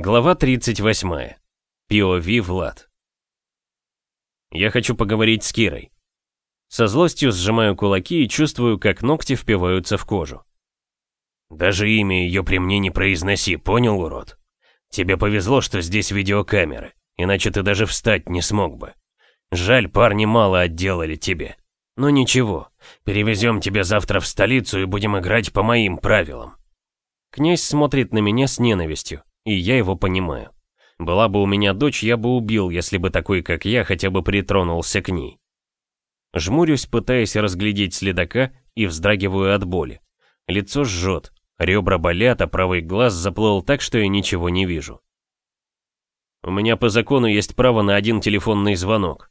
Глава 38. POV Влад. Я хочу поговорить с Кирой. Со злостью сжимаю кулаки и чувствую, как ногти впиваются в кожу. Даже имя ее при мне не произноси, понял, урод? Тебе повезло, что здесь видеокамеры, иначе ты даже встать не смог бы. Жаль, парни мало отделали тебе. Но ничего, перевезем тебя завтра в столицу и будем играть по моим правилам. Князь смотрит на меня с ненавистью, и я его понимаю. Была бы у меня дочь, я бы убил, если бы такой, как я, хотя бы притронулся к ней. Жмурюсь, пытаясь разглядеть следака, и вздрагиваю от боли. Лицо жжет, ребра болят, а правый глаз заплыл так, что я ничего не вижу. У меня по закону есть право на один телефонный звонок.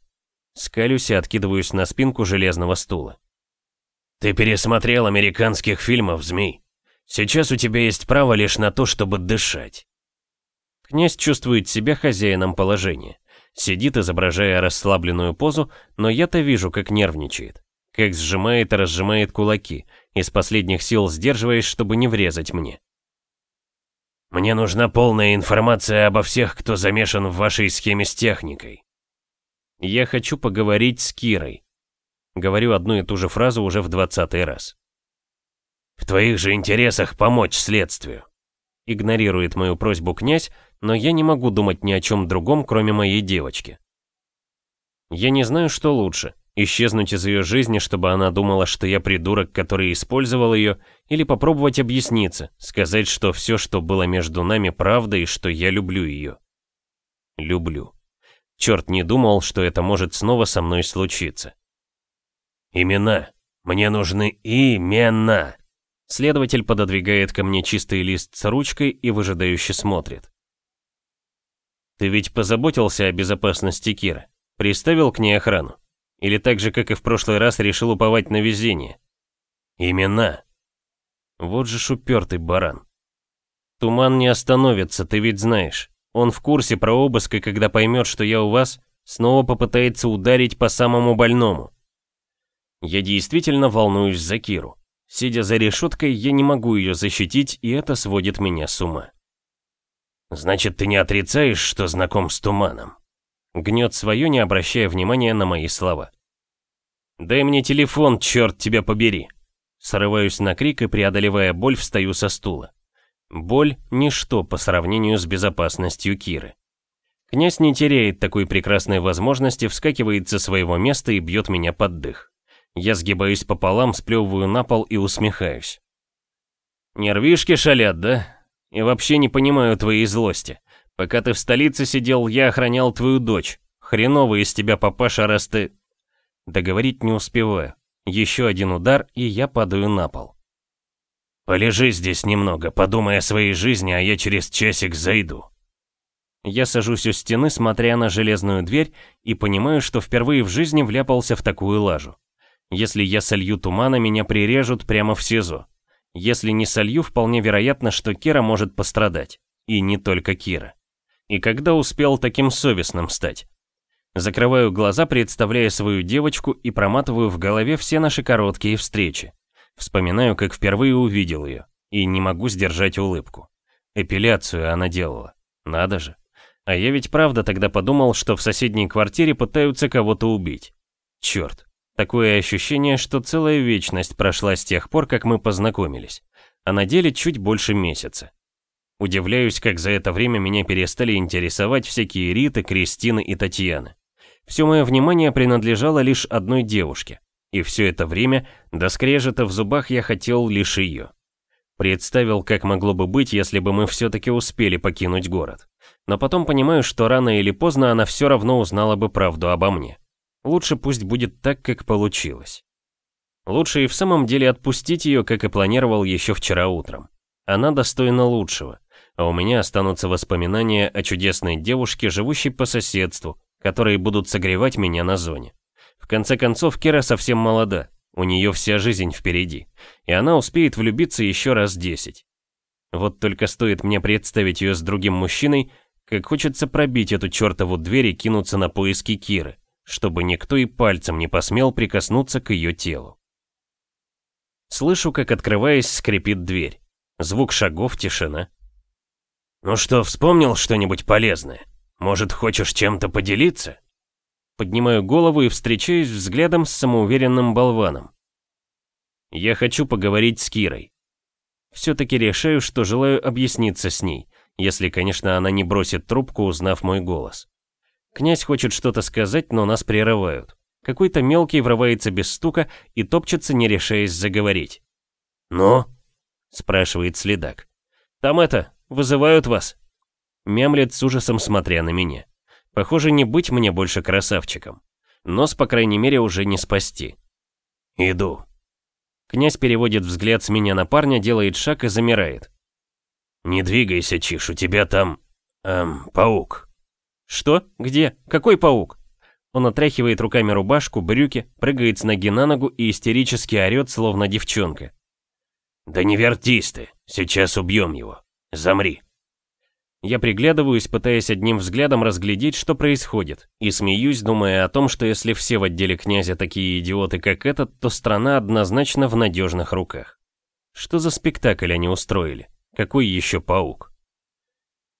Скалюсь и откидываюсь на спинку железного стула. Ты пересмотрел американских фильмов, змей. Сейчас у тебя есть право лишь на то, чтобы дышать. Князь чувствует себя хозяином положения. Сидит, изображая расслабленную позу, но я-то вижу, как нервничает. Как сжимает и разжимает кулаки, из последних сил сдерживаясь, чтобы не врезать мне. «Мне нужна полная информация обо всех, кто замешан в вашей схеме с техникой». «Я хочу поговорить с Кирой». Говорю одну и ту же фразу уже в двадцатый раз. «В твоих же интересах помочь следствию». Игнорирует мою просьбу князь, но я не могу думать ни о чем другом, кроме моей девочки. Я не знаю, что лучше, исчезнуть из ее жизни, чтобы она думала, что я придурок, который использовал ее, или попробовать объясниться, сказать, что все, что было между нами, правда и что я люблю ее. Люблю. Черт не думал, что это может снова со мной случиться. Имена. Мне нужны имена. Следователь пододвигает ко мне чистый лист с ручкой и выжидающе смотрит. Ты ведь позаботился о безопасности Кира? Приставил к ней охрану? Или так же, как и в прошлый раз, решил уповать на везение? Имена. Вот же шупертый баран. Туман не остановится, ты ведь знаешь. Он в курсе про обыск, и когда поймет, что я у вас, снова попытается ударить по самому больному. Я действительно волнуюсь за Киру. Сидя за решеткой, я не могу ее защитить, и это сводит меня с ума. «Значит, ты не отрицаешь, что знаком с туманом?» Гнет свое, не обращая внимания на мои слова. «Дай мне телефон, черт тебя побери!» Срываюсь на крик и, преодолевая боль, встаю со стула. Боль – ничто по сравнению с безопасностью Киры. Князь не теряет такой прекрасной возможности, вскакивает со своего места и бьет меня под дых. Я сгибаюсь пополам, сплевываю на пол и усмехаюсь. «Нервишки шалят, да? И вообще не понимаю твоей злости. Пока ты в столице сидел, я охранял твою дочь. Хреново из тебя, папаша, раз ты...» Договорить не успеваю. Еще один удар, и я падаю на пол. «Полежи здесь немного, подумай о своей жизни, а я через часик зайду». Я сажусь у стены, смотря на железную дверь, и понимаю, что впервые в жизни вляпался в такую лажу. Если я солью тумана, меня прирежут прямо в СИЗО. Если не солью, вполне вероятно, что Кира может пострадать. И не только Кира. И когда успел таким совестным стать? Закрываю глаза, представляя свою девочку и проматываю в голове все наши короткие встречи. Вспоминаю, как впервые увидел ее, и не могу сдержать улыбку. Эпиляцию она делала. Надо же. А я ведь правда тогда подумал, что в соседней квартире пытаются кого-то убить. Черт. Такое ощущение, что целая вечность прошла с тех пор, как мы познакомились, а на деле чуть больше месяца. Удивляюсь, как за это время меня перестали интересовать всякие Риты, Кристины и Татьяны. Все мое внимание принадлежало лишь одной девушке. И все это время, до скрежета в зубах, я хотел лишь ее. Представил, как могло бы быть, если бы мы все-таки успели покинуть город. Но потом понимаю, что рано или поздно она все равно узнала бы правду обо мне. Лучше пусть будет так, как получилось. Лучше и в самом деле отпустить ее, как и планировал еще вчера утром. Она достойна лучшего, а у меня останутся воспоминания о чудесной девушке, живущей по соседству, которые будут согревать меня на зоне. В конце концов, Кира совсем молода, у нее вся жизнь впереди, и она успеет влюбиться еще раз десять. Вот только стоит мне представить ее с другим мужчиной, как хочется пробить эту чертову дверь и кинуться на поиски Киры чтобы никто и пальцем не посмел прикоснуться к ее телу. Слышу, как, открываясь, скрипит дверь. Звук шагов, тишина. «Ну что, вспомнил что-нибудь полезное? Может, хочешь чем-то поделиться?» Поднимаю голову и встречаюсь взглядом с самоуверенным болваном. Я хочу поговорить с Кирой. Все-таки решаю, что желаю объясниться с ней, если, конечно, она не бросит трубку, узнав мой голос. Князь хочет что-то сказать, но нас прерывают. Какой-то мелкий врывается без стука и топчется, не решаясь заговорить. «Ну?» — спрашивает следак. «Там это, вызывают вас?» Мямлет с ужасом, смотря на меня. Похоже, не быть мне больше красавчиком. Нос, по крайней мере, уже не спасти. «Иду». Князь переводит взгляд с меня на парня, делает шаг и замирает. «Не двигайся, Чиш, у тебя там... эм, паук». «Что? Где? Какой паук?» Он отряхивает руками рубашку, брюки, прыгает с ноги на ногу и истерически орёт, словно девчонка. «Да не вертись ты, сейчас убьем его. Замри». Я приглядываюсь, пытаясь одним взглядом разглядеть, что происходит, и смеюсь, думая о том, что если все в отделе князя такие идиоты, как этот, то страна однозначно в надежных руках. Что за спектакль они устроили? Какой еще паук?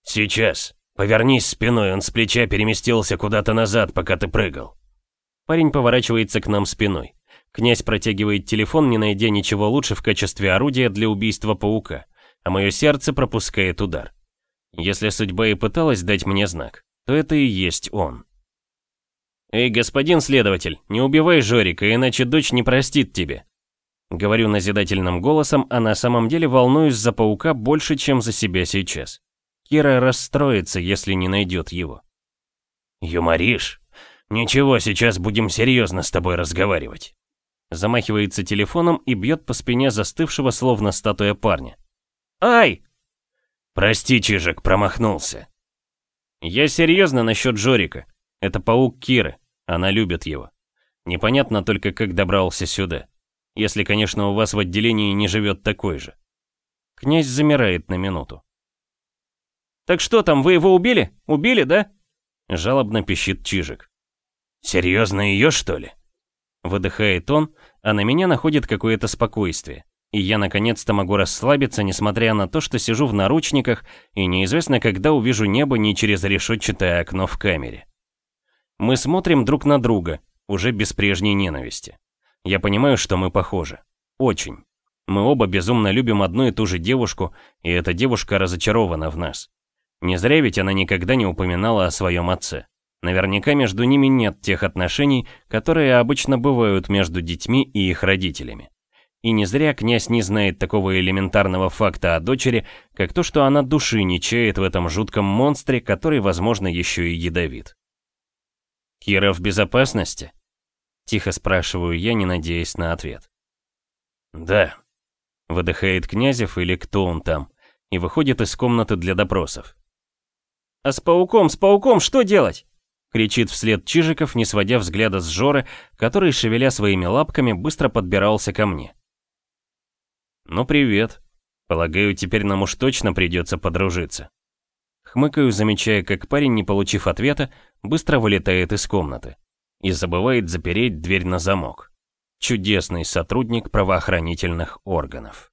«Сейчас. Повернись спиной, он с плеча переместился куда-то назад, пока ты прыгал». Парень поворачивается к нам спиной. Князь протягивает телефон, не найдя ничего лучше в качестве орудия для убийства паука, а мое сердце пропускает удар. Если судьба и пыталась дать мне знак, то это и есть он. «Эй, господин следователь, не убивай Жорика, иначе дочь не простит тебе». Говорю назидательным голосом, а на самом деле волнуюсь за паука больше, чем за себя сейчас. Кира расстроится, если не найдет его. «Юморишь? Ничего, сейчас будем серьезно с тобой разговаривать». Замахивается телефоном и бьет по спине застывшего, словно статуя парня. «Ай!» «Прости, Чижик, промахнулся». «Я серьезно насчет Жорика. Это паук Киры. Она любит его. Непонятно только, как добрался сюда. Если, конечно, у вас в отделении не живет такой же». Князь замирает на минуту. «Так что там, вы его убили? Убили, да?» Жалобно пищит Чижик. «Серьезно ее, что ли?» Выдыхает он, а на меня находит какое-то спокойствие. И я наконец-то могу расслабиться, несмотря на то, что сижу в наручниках и неизвестно, когда увижу небо не через решетчатое окно в камере. Мы смотрим друг на друга, уже без прежней ненависти. Я понимаю, что мы похожи. Очень. Мы оба безумно любим одну и ту же девушку, и эта девушка разочарована в нас. Не зря ведь она никогда не упоминала о своем отце. Наверняка между ними нет тех отношений, которые обычно бывают между детьми и их родителями. И не зря князь не знает такого элементарного факта о дочери, как то, что она души не чает в этом жутком монстре, который, возможно, еще и ядовит. «Кира в безопасности?» Тихо спрашиваю я, не надеясь на ответ. «Да», — выдыхает Князев или кто он там, и выходит из комнаты для допросов. «А с пауком, с пауком что делать?» кричит вслед Чижиков, не сводя взгляда с Жоры, который, шевеля своими лапками, быстро подбирался ко мне. «Ну привет. Полагаю, теперь нам уж точно придется подружиться». Хмыкаю, замечая, как парень, не получив ответа, быстро вылетает из комнаты. И забывает запереть дверь на замок. Чудесный сотрудник правоохранительных органов.